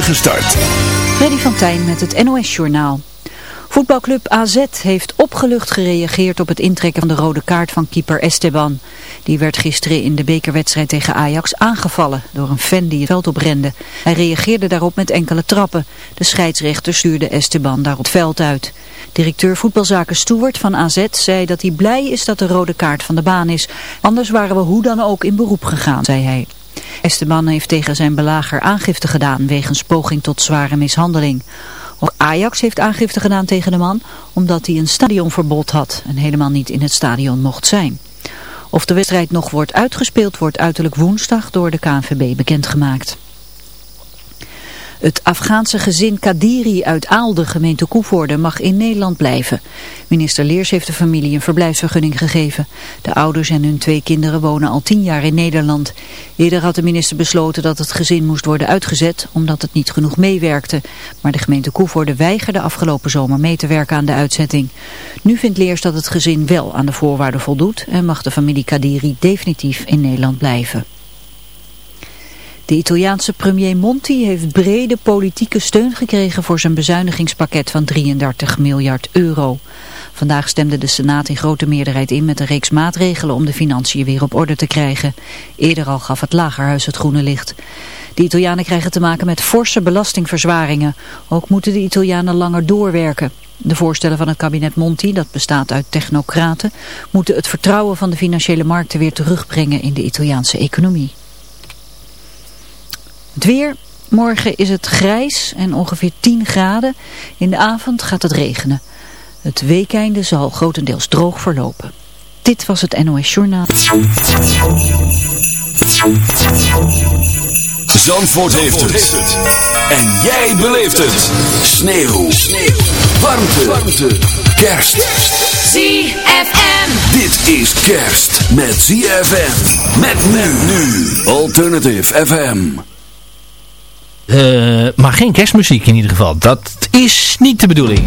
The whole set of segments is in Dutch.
Gestart. Freddy van Tijn met het NOS-journaal. Voetbalclub AZ heeft opgelucht gereageerd op het intrekken van de rode kaart van keeper Esteban. Die werd gisteren in de bekerwedstrijd tegen Ajax aangevallen door een fan die het veld oprende. Hij reageerde daarop met enkele trappen. De scheidsrechter stuurde Esteban daarop het veld uit. Directeur voetbalzaken Stewart van AZ zei dat hij blij is dat de rode kaart van de baan is. Anders waren we hoe dan ook in beroep gegaan, zei hij. Esteban heeft tegen zijn belager aangifte gedaan wegens poging tot zware mishandeling. Ook Ajax heeft aangifte gedaan tegen de man omdat hij een stadionverbod had en helemaal niet in het stadion mocht zijn. Of de wedstrijd nog wordt uitgespeeld wordt uiterlijk woensdag door de KNVB bekendgemaakt. Het Afghaanse gezin Kadiri uit Aalde, gemeente Koevoorde, mag in Nederland blijven. Minister Leers heeft de familie een verblijfsvergunning gegeven. De ouders en hun twee kinderen wonen al tien jaar in Nederland. Eerder had de minister besloten dat het gezin moest worden uitgezet, omdat het niet genoeg meewerkte. Maar de gemeente Koevoorde weigerde afgelopen zomer mee te werken aan de uitzetting. Nu vindt Leers dat het gezin wel aan de voorwaarden voldoet en mag de familie Kadiri definitief in Nederland blijven. De Italiaanse premier Monti heeft brede politieke steun gekregen voor zijn bezuinigingspakket van 33 miljard euro. Vandaag stemde de Senaat in grote meerderheid in met een reeks maatregelen om de financiën weer op orde te krijgen. Eerder al gaf het Lagerhuis het groene licht. De Italianen krijgen te maken met forse belastingverzwaringen. Ook moeten de Italianen langer doorwerken. De voorstellen van het kabinet Monti, dat bestaat uit technocraten, moeten het vertrouwen van de financiële markten weer terugbrengen in de Italiaanse economie. Het weer. Morgen is het grijs en ongeveer 10 graden. In de avond gaat het regenen. Het weekeinde zal grotendeels droog verlopen. Dit was het NOS Journaal. Zandvoort, heeft, het. En jij beleeft het. Sneeuw. Sneeuw. Warmte. Warmte. Kerst. ZFM. Dit is kerst met ZFM. Met men nu. Alternative FM. Uh, maar geen kerstmuziek in ieder geval. Dat is niet de bedoeling.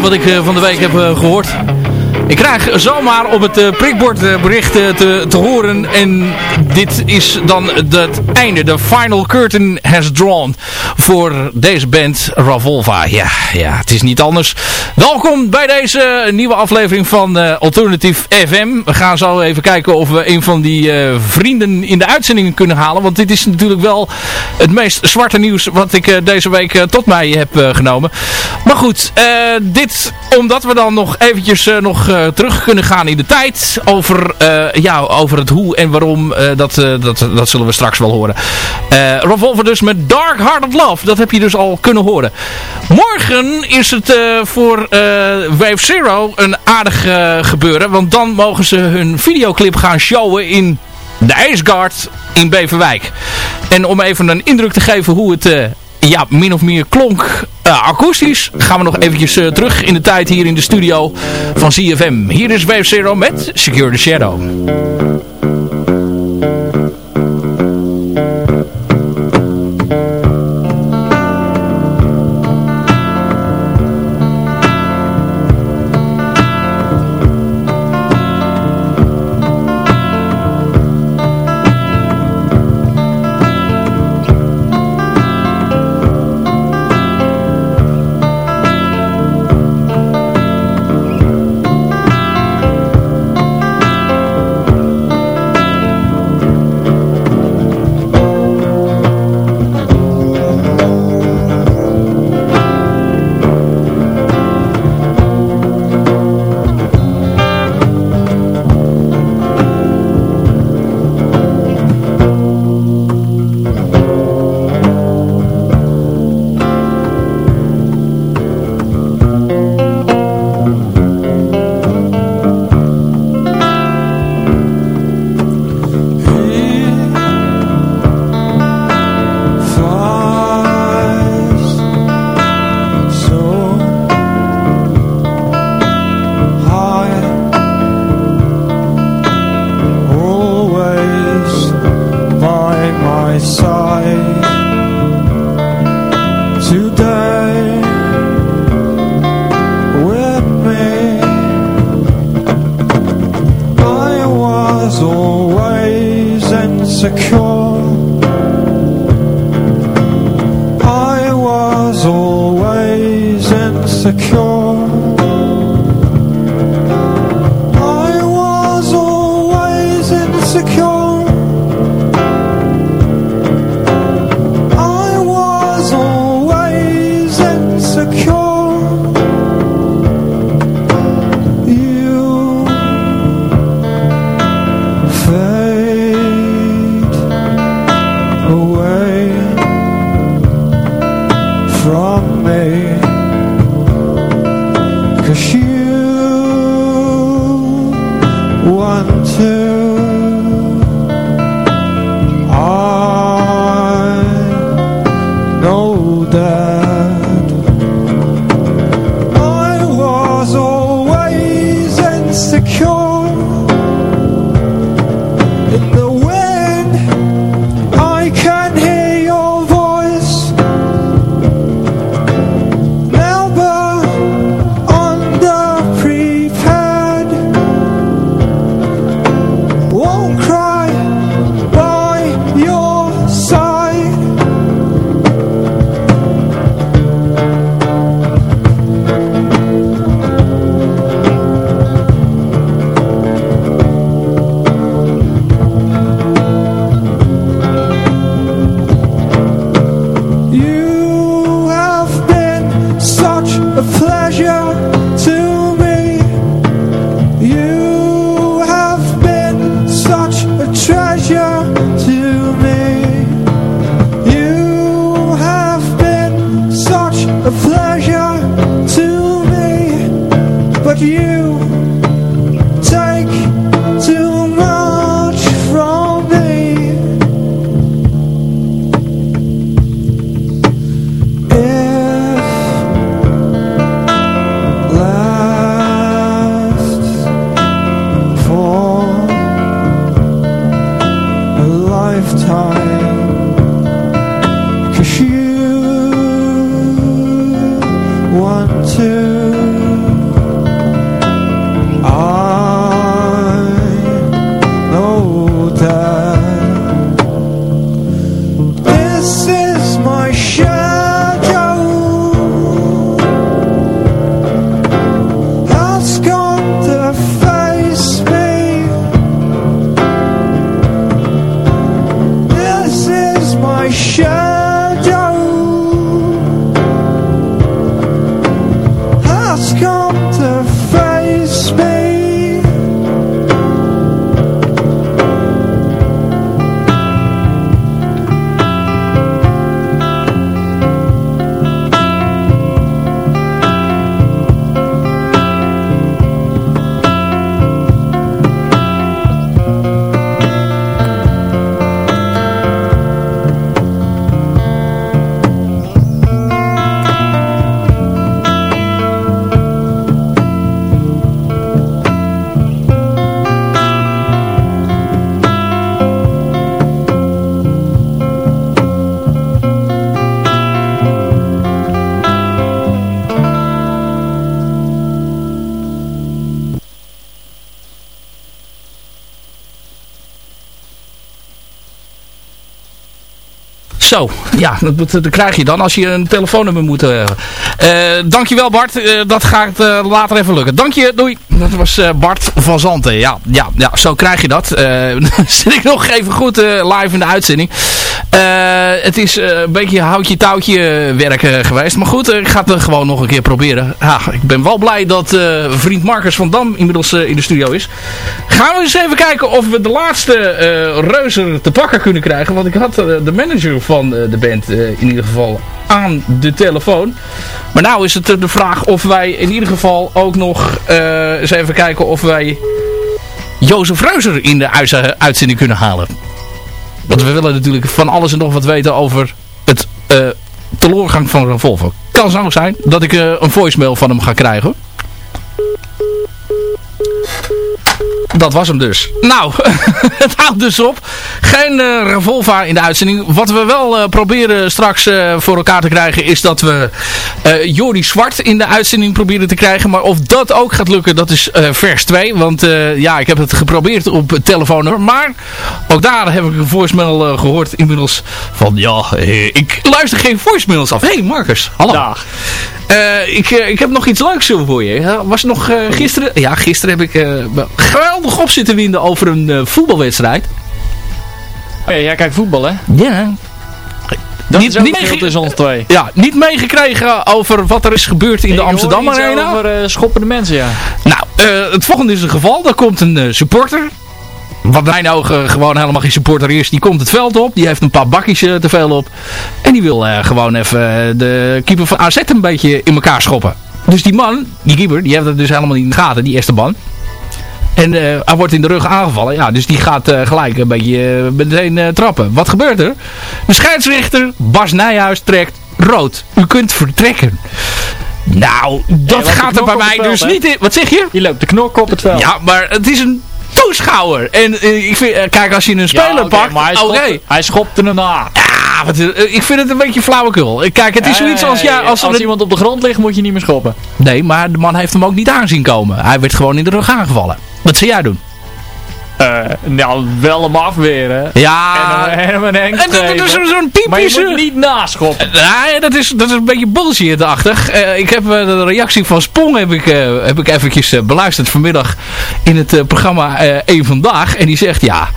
Wat ik uh, van de week heb uh, gehoord. Ik krijg zomaar op het uh, prikbord berichten te, te horen. En dit is dan het einde. De final curtain has drawn. Voor deze band Ravolva. Ja, ja, het is niet anders. Welkom bij deze nieuwe aflevering van uh, Alternative FM. We gaan zo even kijken of we een van die vrienden in de uitzendingen kunnen halen. Want dit is natuurlijk wel het meest zwarte nieuws wat ik deze week tot mij heb genomen. Maar goed, dit omdat we dan nog eventjes nog terug kunnen gaan in de tijd. Over, ja, over het hoe en waarom. Dat, uh, dat, dat zullen we straks wel horen. Revolver dus met Dark Hearted Love. Dat heb je dus al kunnen horen. Morgen is het voor Wave Zero een aardig gebeuren. Want dan mogen ze hun videoclip gaan showen in de IJsgaard in Beverwijk. En om even een indruk te geven hoe het ja, min of meer klonk akoestisch. Gaan we nog eventjes terug in de tijd hier in de studio van CFM. Hier is Wave Zero met Secure the Shadow. In the Zo, ja, dat, dat, krijg je dan als je een telefoonnummer moet uh, dankjewel Bart, uh, dat gaat later even lukken. Dank je, doei. Dat was Bart van Zanten. Ja, ja, ja, zo krijg je dat. zit ik nog even goed live in de uitzending. Het is een beetje houtje-touwtje werk geweest. Maar goed, ik ga het gewoon nog een keer proberen. Ja, ik ben wel blij dat vriend Marcus van Dam inmiddels in de studio is. Gaan we eens even kijken of we de laatste reuzer te pakken kunnen krijgen. Want ik had de manager van eh, de band eh, in ieder geval aan de telefoon. Maar nou is het de vraag of wij in ieder geval ook nog eens even kijken of wij Jozef Reuzer in de uitzending kunnen halen. Want we willen natuurlijk van alles en nog wat weten over het uh, teleurgang van Volvo. Kan zo zijn dat ik uh, een voicemail van hem ga krijgen. Dat was hem dus. Nou, het houdt dus op. Geen uh, Revolva in de uitzending. Wat we wel uh, proberen straks uh, voor elkaar te krijgen is dat we Jori Zwart in de uitzending proberen te krijgen. Maar of dat ook gaat lukken, dat is vers 2. Want ja, ik heb het geprobeerd op telefoonnummer. Maar ook daar heb ik een voicemail gehoord inmiddels van ja, ik luister geen voicemails af. Hé hey Marcus, hallo. Dag. ik, ik heb nog iets leuks voor je. Was nog gisteren... Ja, gisteren heb ik geweldig op zitten winden over een voetbalwedstrijd. Oh ja, jij kijkt voetbal, hè? Ja. Dat niet, is niet tussen ons twee. Ja, niet meegekregen over wat er is gebeurd in de Amsterdam Arena. over uh, schoppende mensen, ja. Nou, uh, het volgende is een geval. Daar komt een uh, supporter. Wat mijn ogen gewoon helemaal geen supporter is. Die komt het veld op. Die heeft een paar bakjes te veel op. En die wil gewoon even de keeper van AZ een beetje in elkaar schoppen. Dus die man, die keeper, die heeft het dus helemaal niet in de gaten. Die eerste man. En uh, hij wordt in de rug aangevallen. Ja, dus die gaat uh, gelijk een beetje uh, meteen trappen. Wat gebeurt er? De scheidsrechter Bas Nijhuis trekt rood. U kunt vertrekken. Nou, dat gaat er bij mij dus niet in. Wat zeg je? Je loopt de knok op het veld. Ja, maar het is een toeschouwer. En ik vind, kijk, als je een speler ja, okay, pakt... Hij, schopt, hij schopte hem na. Ja, wat, ik vind het een beetje flauwekul. Kijk, het is zoiets als... Ja, als, als iemand op de grond ligt, moet je niet meer schoppen. Nee, maar de man heeft hem ook niet aanzien komen. Hij werd gewoon in de rug aangevallen. Wat zou jij doen? Uh, nou, wel hem afweren. Ja. En hem een henk En dat is zo'n typische... Maar je moet niet naschoppen. Nee, dat is, dat is een beetje bullshit-achtig. Uh, ik heb uh, de reactie van Spong heb ik, heb ik eventjes beluisterd vanmiddag in het programma 1 Vandaag. En die zegt, ja...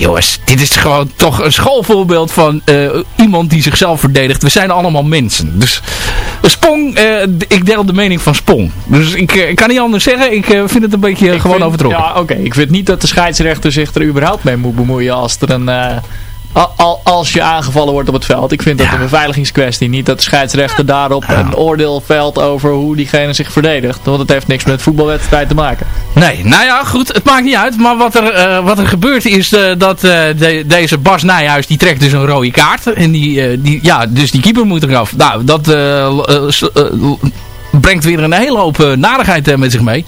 Jongens, dit is gewoon toch een schoolvoorbeeld van uh, iemand die zichzelf verdedigt. We zijn allemaal mensen. Dus Spong, uh, ik deel de mening van Spong. Dus ik, ik kan niet anders zeggen. Ik uh, vind het een beetje ik gewoon vind, overtrokken. Ja, oké. Ik vind niet dat de scheidsrechter zich er überhaupt mee moet bemoeien als er een als je aangevallen wordt op het veld. Ik vind dat een beveiligingskwestie. Niet dat de scheidsrechter daarop een oordeel velt over hoe diegene zich verdedigt. Want het heeft niks met voetbalwedstrijd te maken. Nee, nou ja, goed. Het maakt niet uit. Maar wat er, uh, wat er gebeurt is uh, dat uh, de, deze Bas Nijhuis, die trekt dus een rode kaart. En die, die ja, dus die keeper moet eraf. Nou, dat brengt weer een hele hoop narigheid met zich mee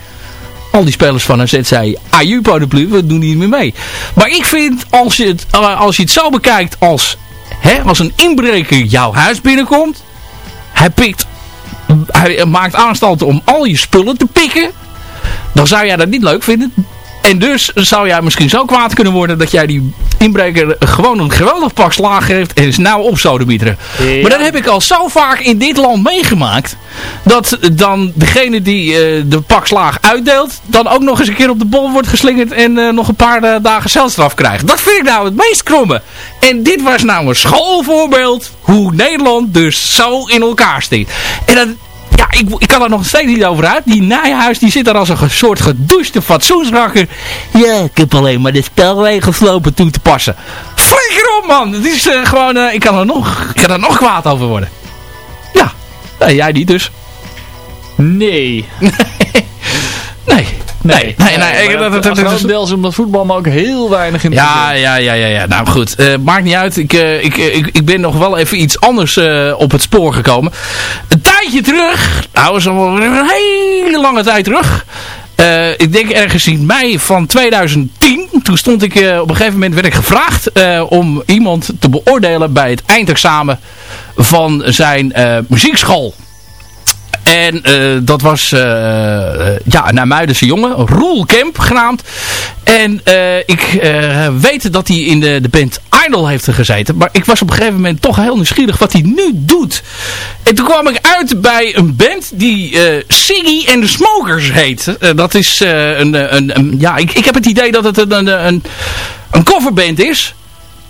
al die spelers van AZ zei, aju paraplu, we doen niet meer mee. Maar ik vind, als je het, eh, als je het zo bekijkt als, hè, als een inbreker jouw huis binnenkomt, hij pikt, hij maakt aanstalten om al je spullen te pikken, dan zou jij dat niet leuk vinden. En dus zou jij misschien zo kwaad kunnen worden dat jij die inbreker gewoon een geweldig pak slaag heeft en is nou op sodemieteren. Ja. Maar dat heb ik al zo vaak in dit land meegemaakt. Dat dan degene die uh, de pak slaag uitdeelt, dan ook nog eens een keer op de bol wordt geslingerd en uh, nog een paar uh, dagen celstraf krijgt. Dat vind ik nou het meest kromme. En dit was nou een schoolvoorbeeld hoe Nederland dus zo in elkaar steekt. En dat, ja, ik, ik kan er nog steeds niet over uit. Die Nijhuis die zit er als een soort gedouchte fatsoensrakker. Ja, ik heb alleen maar de spelregels lopen toe te passen. Flikker op man! Het is uh, gewoon, uh, ik, kan er nog, ik kan er nog kwaad over worden. Ja, jij niet dus. Nee. nee. Nee, nee, nee. nee ik, dat, dat, dat, voetbal me ook heel weinig in ja, ja, ja, ja, ja. Nou goed, uh, maakt niet uit. Ik, uh, ik, ik, ik ben nog wel even iets anders uh, op het spoor gekomen. Een tijdje terug, nou is al een hele lange tijd terug. Uh, ik denk ergens in mei van 2010. Toen stond ik uh, op een gegeven moment werd ik gevraagd uh, om iemand te beoordelen bij het eindexamen van zijn muziekschool. En uh, dat was uh, ja, een Muidense jongen, Roel Kemp genaamd. En ik weet dat hij in de, de band Idol heeft gezeten. Maar ik was op een gegeven moment toch heel nieuwsgierig wat hij nu doet. En toen kwam ik uit bij een band die Siggy and the Smokers heet. dat is een, een, een, ja, ik, ik heb het idee dat het een, een, een coverband is.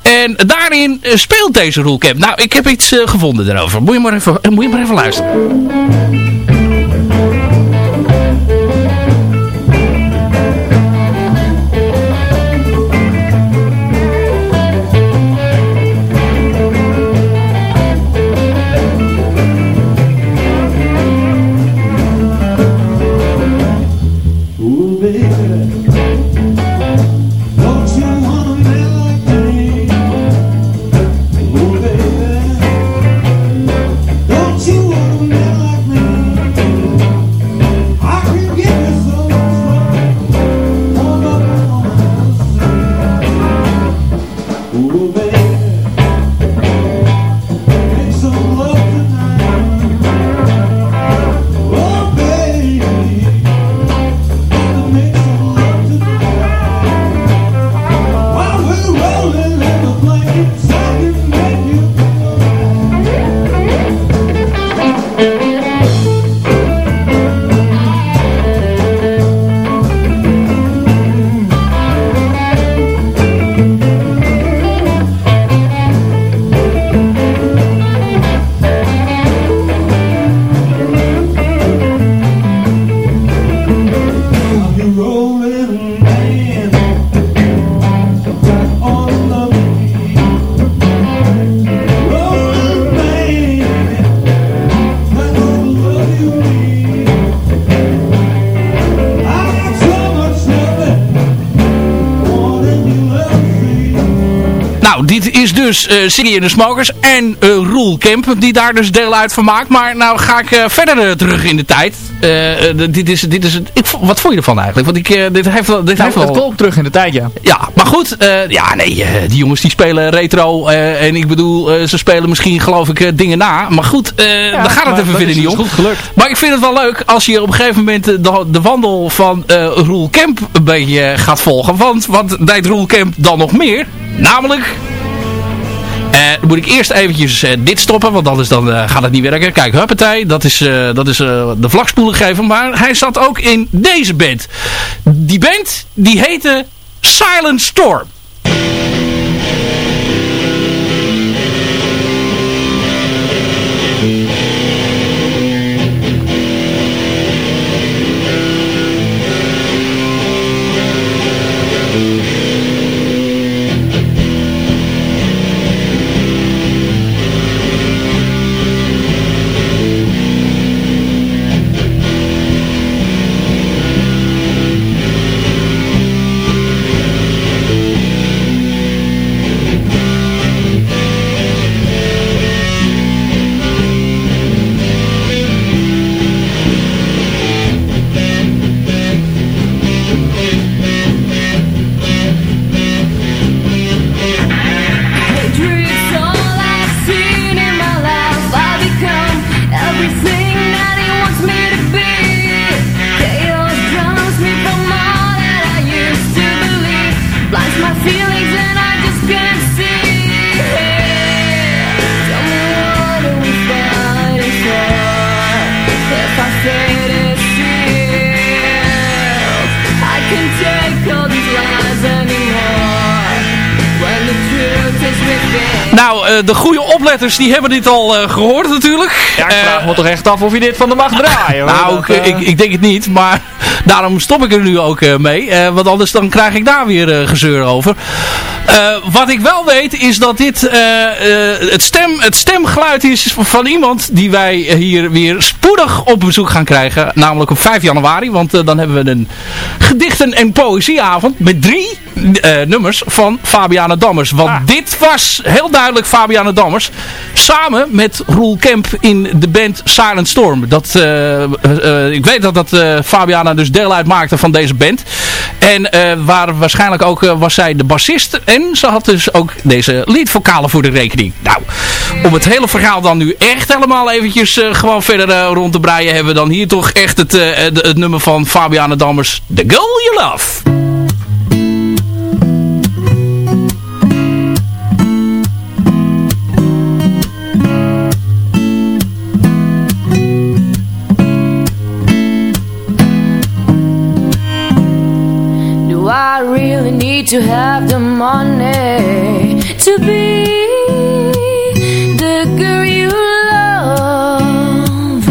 En daarin speelt deze Kemp. Nou, ik heb iets uh, gevonden daarover. Moet je maar even, moet je maar even luisteren. Dus uh, Siggy de Smokers en uh, Roel Kemp, die daar dus deel uit van maakt. Maar nou ga ik uh, verder terug in de tijd. dit is, dit is, ik, wat vond je ervan eigenlijk? Want ik, dit heeft, dit heeft wel... Het klopt terug in de tijd, ja. Ja, maar goed. ja, nee, die jongens die spelen retro. en ik bedoel, ze spelen misschien geloof ik dingen na. Maar goed, ja, daar gaat het even verder niet om. goed gelukt. Maar ik vind het wel leuk als je op een gegeven moment de, de wandel van Roel Kemp een beetje gaat volgen. Want wat deed Roel Kemp dan nog meer? Namelijk dan moet ik eerst eventjes uh, dit stoppen, want anders dan, uh, gaat het niet werken. Kijk, huppatee, dat is, dat is de vlakspoelen geven. Maar hij zat ook in deze band. Die band, die heette Silent Storm. De goede opletters die hebben dit al uh, gehoord natuurlijk. Ja, ik vraag me toch echt af of je dit van de mag draaien. nou, dat, ik, ik, denk het niet, maar daarom stop ik er nu ook mee. want anders dan krijg ik daar weer gezeur over. wat ik wel weet is dat dit het, stem, het stemgeluid is van iemand die wij hier weer spoedig op bezoek gaan krijgen. Namelijk op 5 januari, want dan hebben we een gedichten- en poëzieavond met drie nummers van Fabiana Dammers. Want ah. dit was heel duidelijk Fabiana Dammers. Samen met Roel Kemp in de band Silent Storm. Dat, uh, uh, ik weet dat, dat Fabiana dus deel uitmaakte van deze band. En waar waarschijnlijk ook was zij de bassist. En ze had dus ook deze leadvokalen voor de rekening. Nou, om het hele verhaal dan nu echt helemaal eventjes gewoon verder rond te breien... hebben we dan hier toch echt het, het, het nummer van Fabiana Dammers. The Girl You Love. To have the money to be the girl you love.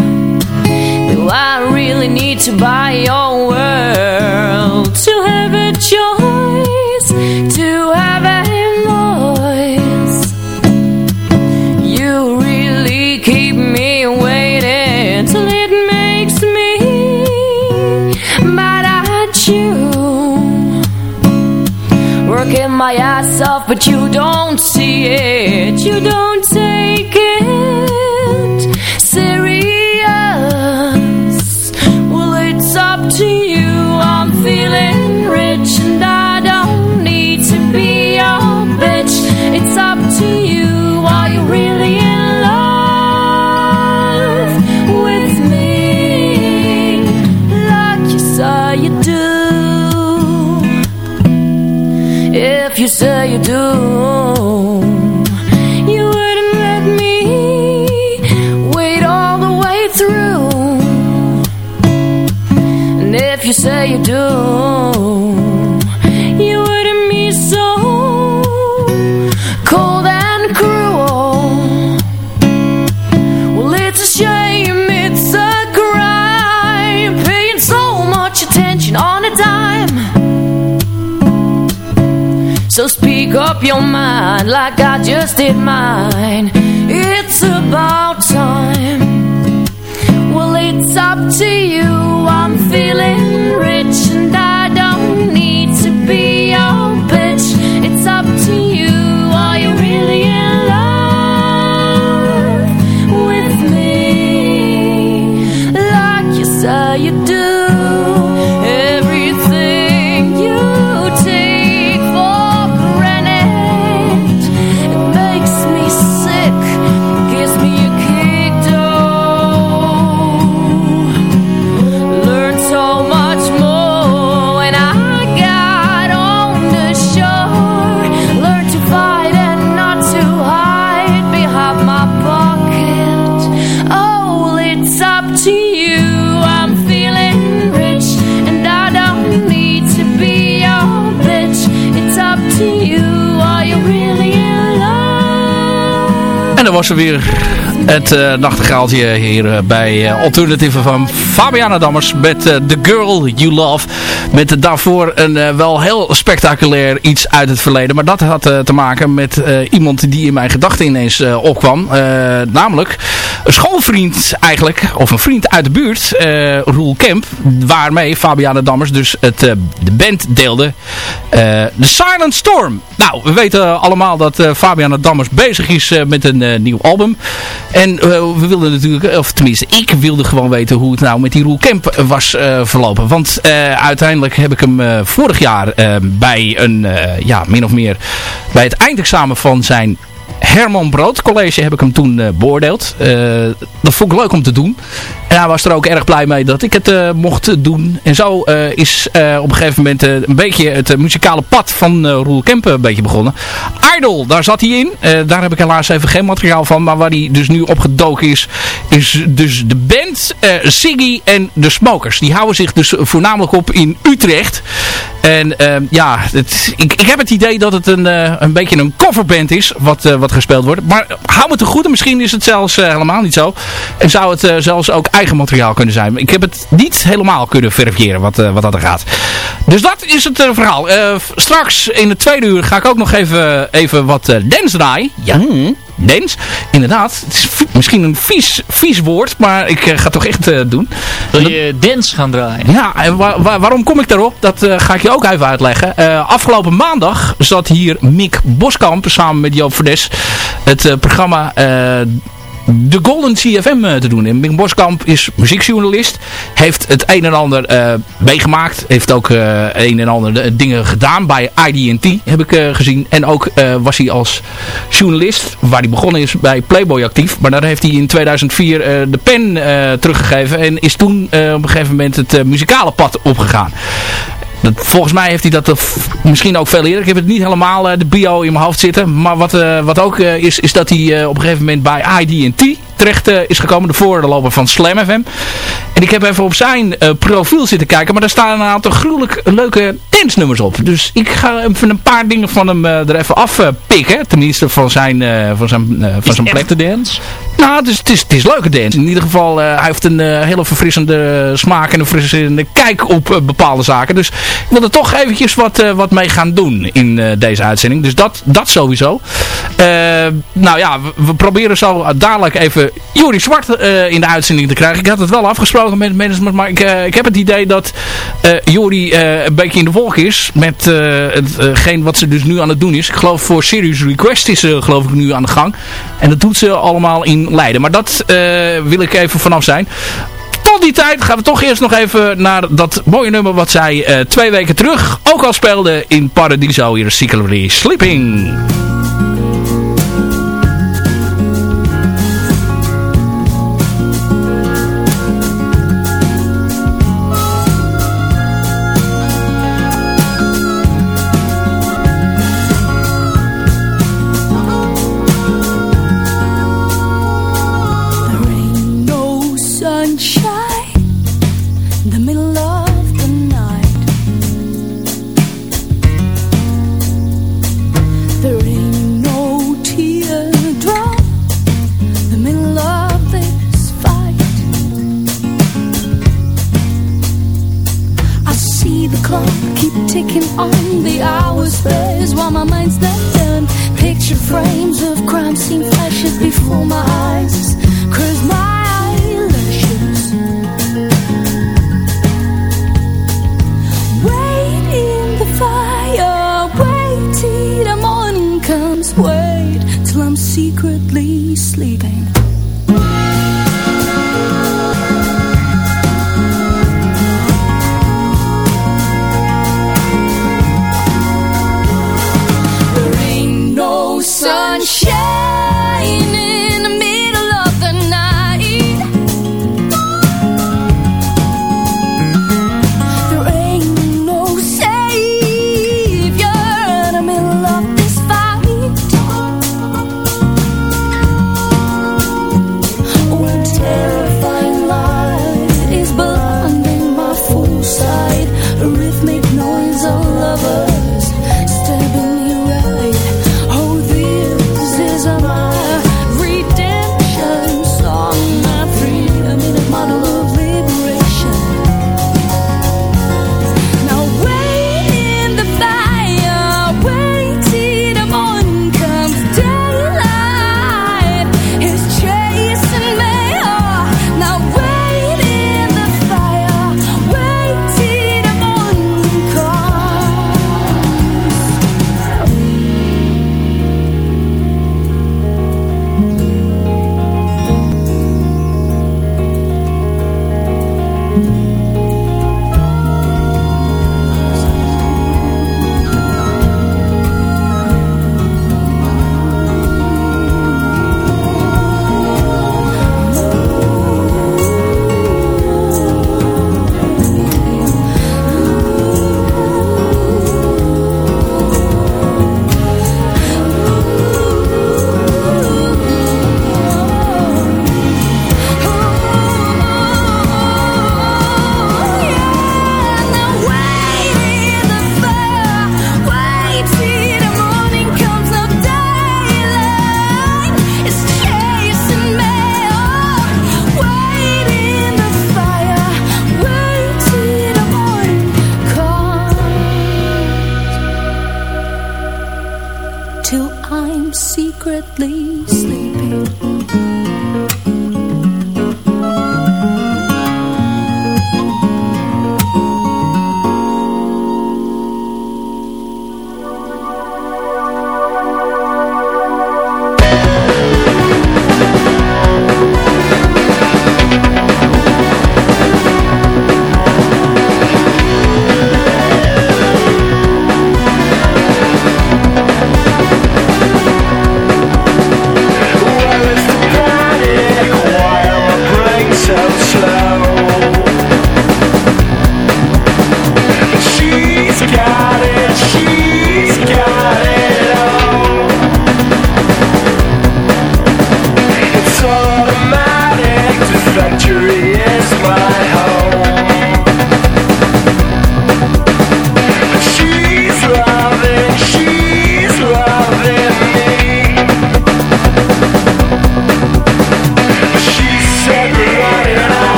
Do I really need to buy your but you don't see it. You don't you do. You wouldn't let me wait all the way through. And if you say you do your mind like I just did mine. It's about time. Well, it's up to you. I'm feeling Was er weer het uh, nachtegaaltje hier uh, bij uh, Alternative van Fabiana Dammers met The Girl You Love. Met daarvoor een wel heel spectaculair iets uit het verleden. Maar dat had te maken met iemand die in mijn gedachten ineens opkwam. namelijk schoolvriend eigenlijk, of een vriend uit de buurt, Roel Kemp. Waarmee Fabiana Dammers dus het, de band deelde. The Silent Storm. Nou, we weten allemaal dat Fabiana Dammers bezig is met een nieuw album. En uh, we wilden natuurlijk, of tenminste ik wilde gewoon weten hoe het nou met die Roel Kemp was uh, verlopen. Want uh, uiteindelijk heb ik hem vorig jaar bij een, ja, min of meer, bij het eindexamen van zijn Herman Brood College heb ik hem toen uh, beoordeeld. Uh, dat vond ik leuk om te doen. En hij was er ook erg blij mee dat ik het uh, mocht doen. En zo is op een gegeven moment een beetje het muzikale pad van Roel Kempen een beetje begonnen. Idol, daar zat hij in. daar heb ik helaas even geen materiaal van. Maar waar hij dus nu opgedoken is, is dus de band Siggy en de Smokers. Die houden zich dus voornamelijk op in Utrecht. En ehm, ja, het, ik, ik heb het idee dat het een, een beetje een coverband is wat, wat gespeeld wordt. Maar hou me te goed, misschien is het zelfs helemaal niet zo. En zou het zelfs ook eigen materiaal kunnen zijn. Ik heb het niet helemaal kunnen verifiëren wat, wat dat er gaat. Dus dat is het verhaal. straks in het tweede uur ga ik ook nog even, even wat dance draaien. Ja, dance. Inderdaad, het is misschien een vies, vies woord, maar ik uh, ga het toch echt uh, doen. Wil je dance gaan draaien? Ja, en wa wa waarom kom ik daarop? Dat uh, ga ik je ook even uitleggen. afgelopen maandag zat hier Mick Boskamp samen met Joop Verdes het programma de Golden CFM eh, te doen. En Mick Boskamp is muziekjournalist. Heeft het een en ander uh, meegemaakt. Heeft ook uh, een en ander dingen gedaan bij IDT heb ik gezien. En ook was hij als journalist, waar hij begonnen is bij Playboy actief. Maar daar heeft hij in 2004 de pen teruggegeven. En is toen op een gegeven moment het muzikale pad opgegaan. Volgens mij heeft hij dat misschien ook veel eerder. Ik heb het niet helemaal de bio in mijn hoofd zitten. Maar wat, wat ook is, is dat hij op een gegeven moment bij ID&T terecht uh, is gekomen. De voorloper van Slam FM. En ik heb even op zijn uh, profiel zitten kijken. Maar daar staan een aantal gruwelijk leuke dansnummers op. Dus ik ga even een paar dingen van hem uh, er even afpikken. Tenminste van zijn, van zijn, van zijn plek. de dance? Nou, het is, het, is, het is leuke dance. In ieder geval, hij heeft een hele verfrissende smaak en een verfrissende kijk op bepaalde zaken. Dus ik wil er toch eventjes wat, wat mee gaan doen in deze uitzending. Dus dat, dat sowieso. nou ja, we, we proberen zo dadelijk even Juri Zwart uh, in de uitzending te krijgen. Ik had het wel afgesproken met het management, maar ik, uh, ik heb het idee dat uh, Juri een beetje in de volk is met hetgeen wat ze dus nu aan het doen is. Ik geloof voor Serious Request is ze geloof ik nu aan de gang. En dat doet ze allemaal in Leiden. Maar dat wil ik even vanaf zijn tot die tijd gaan we toch eerst nog even naar dat mooie nummer wat zij twee weken terug ook al speelde in Paradiso hier Secretly Sleeping.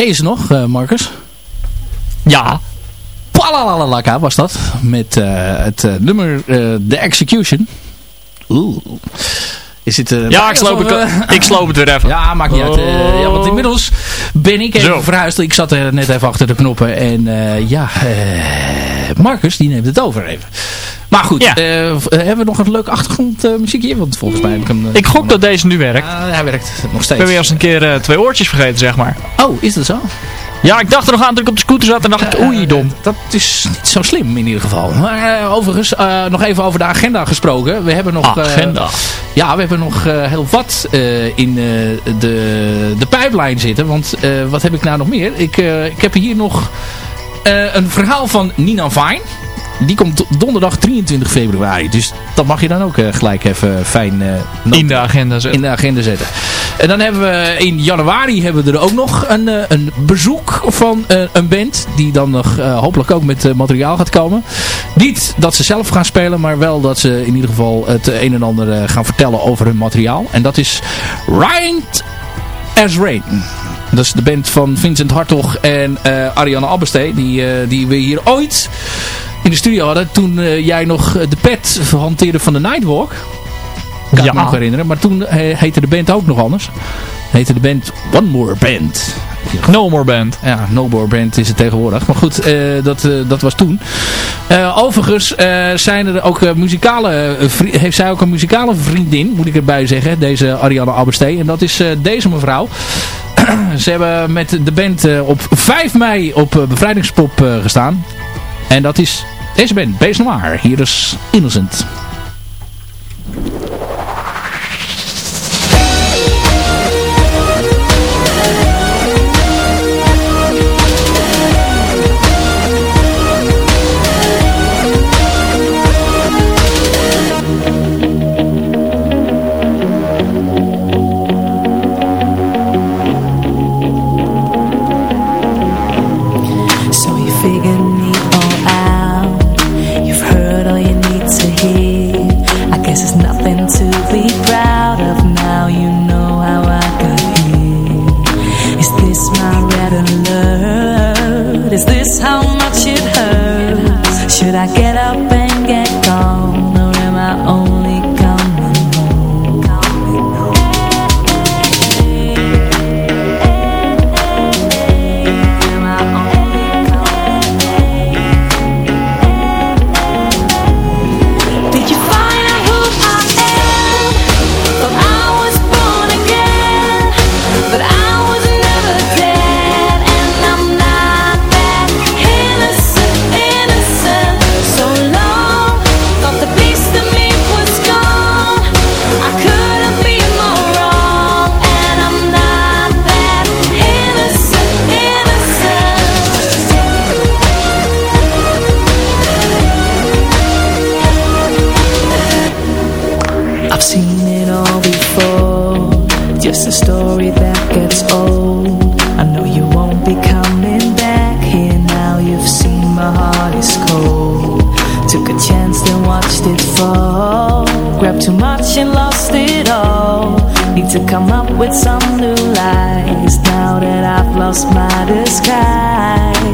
Ken nog, uh, Marcus? Ja. Palalalaka was dat. Met uh, het uh, nummer The Execution. Oeh. Is het, ja, ik sloop, het, ik sloop het weer even. Ja, maakt niet oh. uit. ja, want inmiddels ben ik even Zo. verhuisd. Ik zat er net even achter de knoppen. En ja, Marcus die neemt het over even. Maar goed, ja. hebben we nog een leuk achtergrondmuziekje? Want volgens mij heb ik hem... ik gok dat deze nu werkt. hij werkt nog steeds. Ik ben weer eens een keer twee oortjes vergeten, zeg maar. Oh, is dat zo? Ja, ik dacht er nog aan toen ik op de scooter zat en dacht ik, oei dom. dat is niet zo slim in ieder geval. Maar uh, overigens, uh, nog even over de agenda gesproken. We hebben nog... Agenda. ja, we hebben nog heel wat in de, de pijplijn zitten. Want wat heb ik nou nog meer? Ik, ik heb hier nog een verhaal van Nina Vine. Die komt donderdag 23 februari. Dus dat mag je dan ook uh, gelijk even fijn uh, in, de agenda zetten. in de agenda zetten. En dan hebben we in januari hebben we er ook nog een, uh, een bezoek van een band. Die dan nog hopelijk ook met materiaal gaat komen. Niet dat ze zelf gaan spelen. Maar wel dat ze in ieder geval het een en ander gaan vertellen over hun materiaal. En dat is Ryan as Rain. Dat is de band van Vincent Hartog en Ariane Abbestee. Die, die we hier ooit in de studio hadden. Toen uh, jij nog de pet hanteerde van de Nightwalk. Kan ja. ik me nog herinneren. Maar toen heette de band ook nog anders. Heette de band One More Band. No More Band. Ja, No More Band is het tegenwoordig. Maar goed, uh, dat, uh, dat was toen. Uh, overigens zijn er ook muzikale, heeft zij ook een muzikale vriendin, moet ik erbij zeggen. Deze Ariane Abbestee. En dat is deze mevrouw. Ze hebben met de band op 5 mei op Bevrijdingspop gestaan. En dat is deze band, Bees Noir. Hier is Innocent. A chance then watched it fall. Grabbed too much and lost it all. Need to come up with some new lies. Now that I've lost my disguise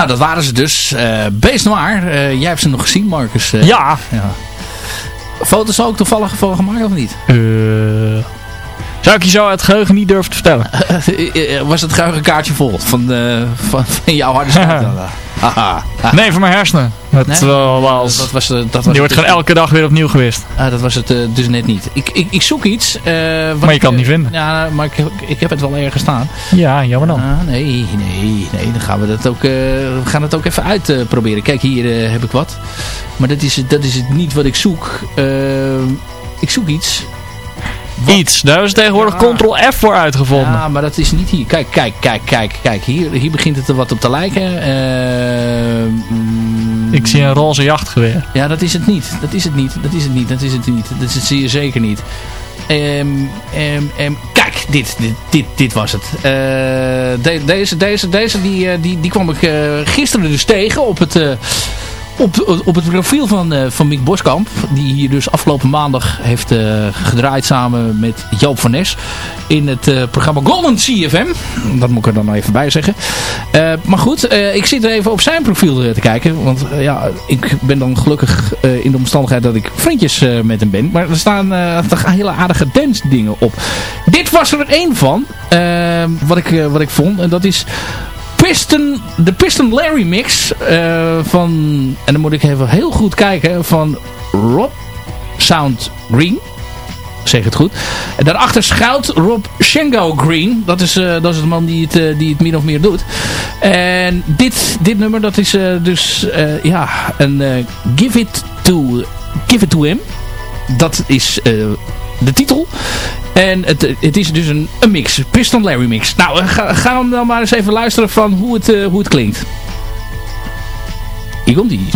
Nou, dat waren ze dus. Uh, Beest Noir. Uh, jij hebt ze nog gezien, Marcus. Uh, ja. ja. Foto's ook toevallig van gemaakt of niet? Zou ik je zo uit het geheugen niet durven te vertellen? Was het geheugenkaartje vol van, van, van jouw harde schijf? nee, van mijn hersenen. Dat, nee? was, dat was, dat was die wordt gewoon elke dag weer opnieuw geweest. Ah, dat was het dus net niet. Ik, ik, ik zoek iets. Uh, maar je kan het niet vinden. Ja, maar ik, ik heb het wel ergens staan. Ja, jammer dan. Ah, nee, nee, nee. Dan gaan we dat ook, we gaan het ook even uitproberen. Kijk, hier heb ik wat. Maar dat is, dat is het niet wat ik zoek. ik zoek iets. Iets. Daar is tegenwoordig ja. Ctrl F voor uitgevonden. Ja, maar dat is niet hier. Kijk, kijk, kijk, kijk, kijk. Hier, hier begint het er wat op te lijken. Uh, mm, ik zie een roze jachtgeweer. Ja, dat is het niet. Dat is het niet. Dat is het niet. Dat is het niet. Dat is het zie je zeker niet. Um, um, um, kijk, dit, dit, dit, dit was het. Uh, de, deze, deze, deze die, die, die kwam ik uh, gisteren dus tegen op het... Op, op het profiel van, uh, van Mick Boskamp. Die hier dus afgelopen maandag heeft uh, gedraaid samen met Joop van Nes. In het uh, programma Golden CFM. Dat moet ik er dan even bij zeggen. maar goed, ik zit er even op zijn profiel te kijken. Want ja, ik ben dan gelukkig in de omstandigheid dat ik vriendjes met hem ben. Maar er staan hele aardige dance dingen op. Dit was er één van. wat, ik, wat ik vond. En dat is Piston, de Piston Larry mix uh, van, en dan moet ik even heel goed kijken, van Rob Sound Green. Zeg het goed. En daarachter schuilt Rob Shango Green. Dat is, uh, dat is de man die het, uh, die het min of meer doet. En dit, dit nummer, dat is dus ja, een Give It To Give It To Him. Dat is de titel. En het, het is dus een, een mix. Piston Larry mix. Nou, ga, gaan we dan maar eens even luisteren van hoe het, uh, hoe het klinkt. Hier komt die.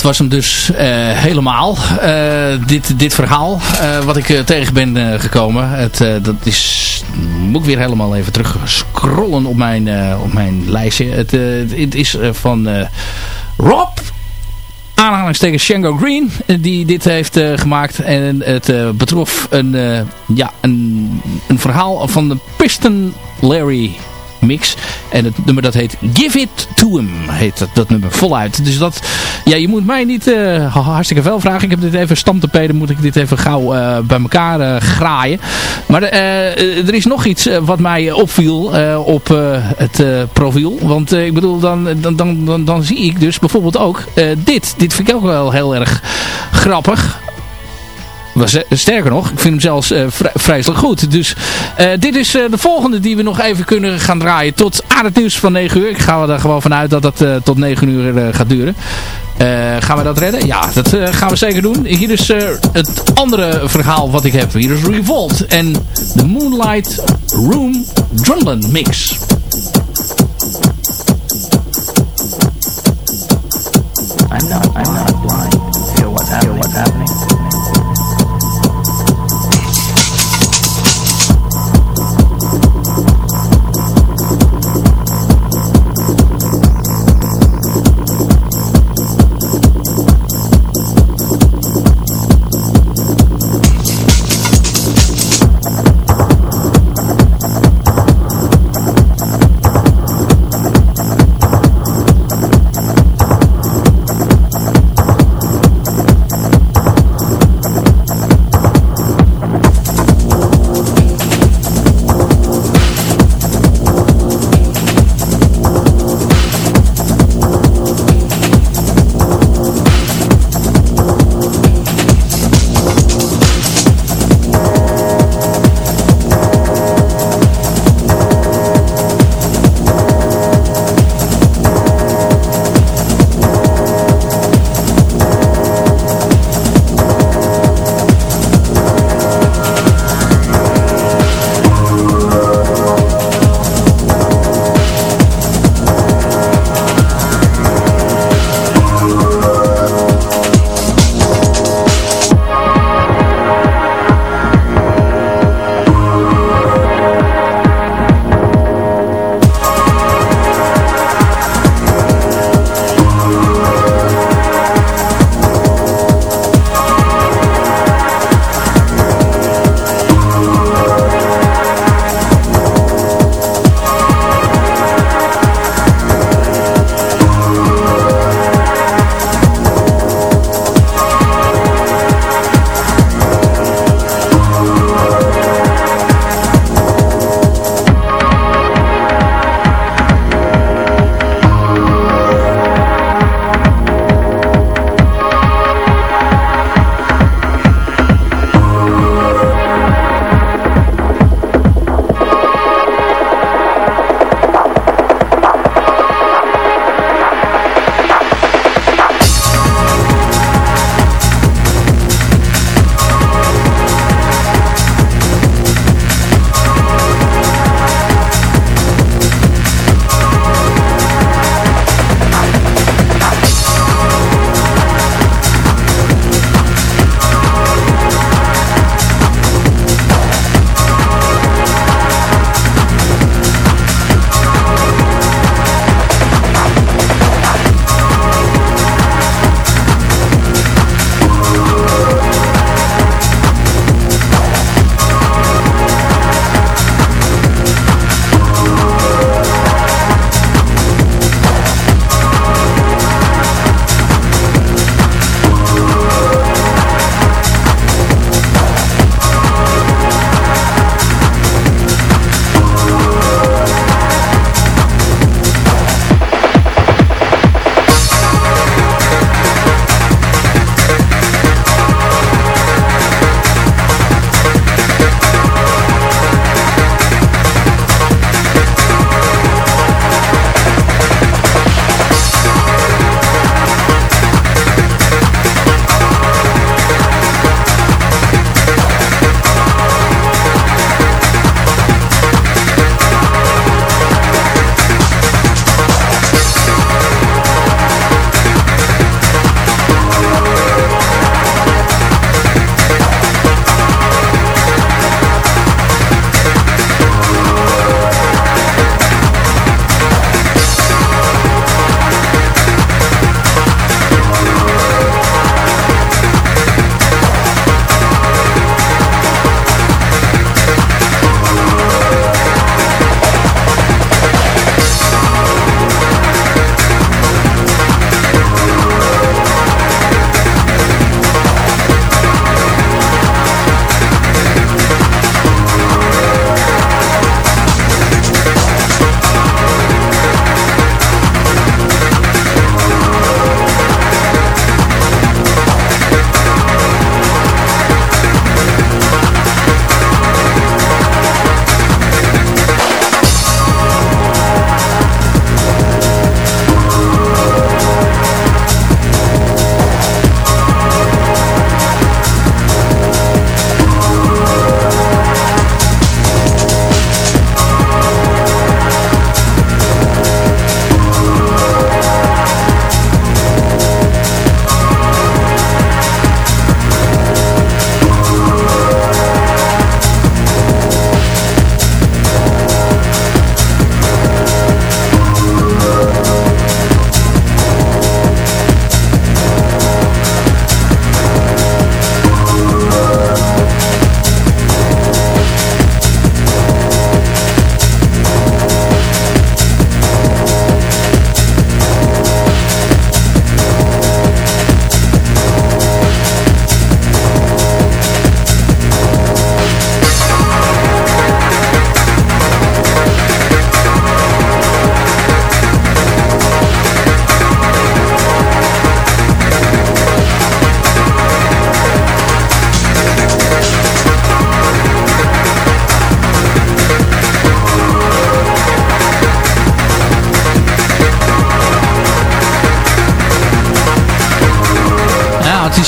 Dat was hem dus uh, helemaal. Uh, dit, dit verhaal uh, wat ik tegen ben gekomen. Het, dat is, moet ik weer helemaal even terug scrollen op mijn, op mijn lijstje. Het, het is van Rob aanhalingstekens Shango Green die dit heeft gemaakt. En het betrof een, ja, een, een verhaal van de Piston Larry mix. En het nummer dat heet Give It To Him. Heet dat, dat nummer voluit. Dus dat, ja, je moet mij niet uh, hartstikke veel vragen. Ik heb dit even stamtepeden, moet ik dit even gauw uh, bij elkaar uh, graaien. Maar er is nog iets wat mij opviel op het profiel. Want ik bedoel, dan, dan, dan, dan, zie ik dus bijvoorbeeld ook dit. Dit vind ik ook wel heel erg grappig. Sterker nog, ik vind hem zelfs uh, vreselijk goed. Dus dit is de volgende die we nog even kunnen gaan draaien tot aan het nieuws van 9 uur. Ik ga er gewoon vanuit dat dat tot 9 uur gaat duren. Gaan we dat redden? Ja, dat gaan we zeker doen. Hier is het andere verhaal wat ik heb. Hier is Revolt en de Moonlight Room Drumlin Mix. I'm not, I'm not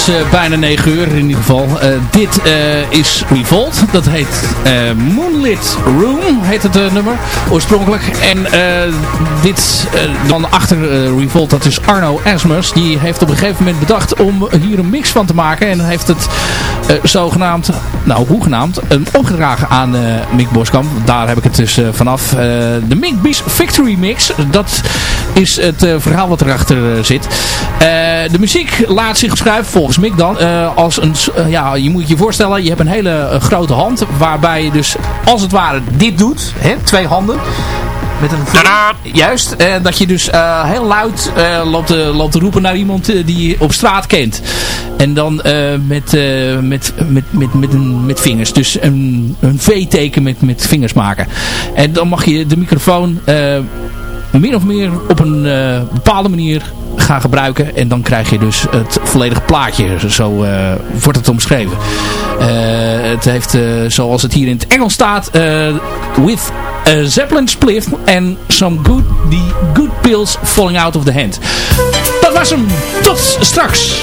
is bijna 9 uur in ieder geval. dit is Revolt. Dat heet Moonlit Room, heet het nummer oorspronkelijk. En dit dan achter Revolt, dat is Arno Asmus. Die heeft op een gegeven moment bedacht om hier een mix van te maken. En heeft het zogenaamd, nou hoegenaamd, opgedragen aan Mick Boskamp. Daar heb ik het dus vanaf. de Mick Beast Victory Mix. Dat is het verhaal wat erachter zit. de muziek laat zich beschrijven, volgens Mick dan, als een, ja, je moet je voorstellen, je hebt een hele grote hand, waarbij je dus, als het ware, dit doet, hè, twee handen, met een Juist, uh, dat je dus uh, heel luid uh, loopt, roepen naar iemand die je op straat kent. En dan met, met, met, met, met, een, met vingers. Dus een, een V-teken met, met vingers maken. En dan mag je de microfoon min of meer op een bepaalde manier gaan gebruiken. En dan krijg je dus het volledige plaatje. Zo uh, wordt het omschreven. Uh, het heeft, zoals het hier in het Engels staat, with a Zeppelin spliff and some good, the good pills falling out of the hand. Dat was hem. Tot straks.